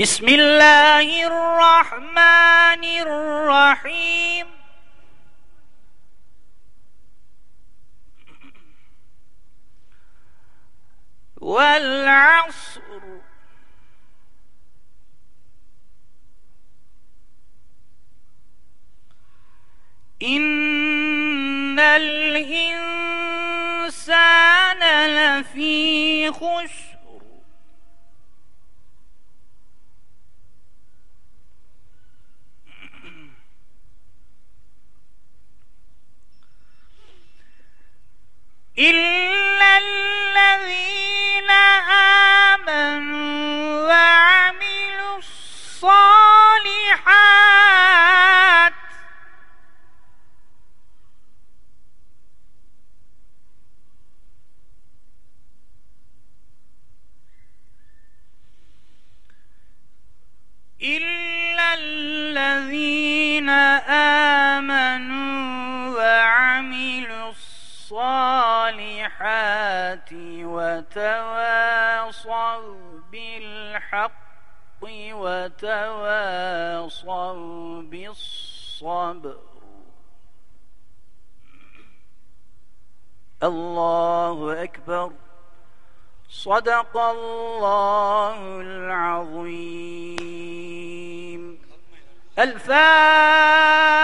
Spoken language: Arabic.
بسم الله الرحمن الرحيم. والعصر. إن الإنسان لفي خسر. إلا الذين آمنوا وعملوا الصالحات إلا الذين آمنوا الصالحات وتواصوا بالحق وتواصوا بالصبر. الله أكبر. صدق الله العظيم. الفاتحة.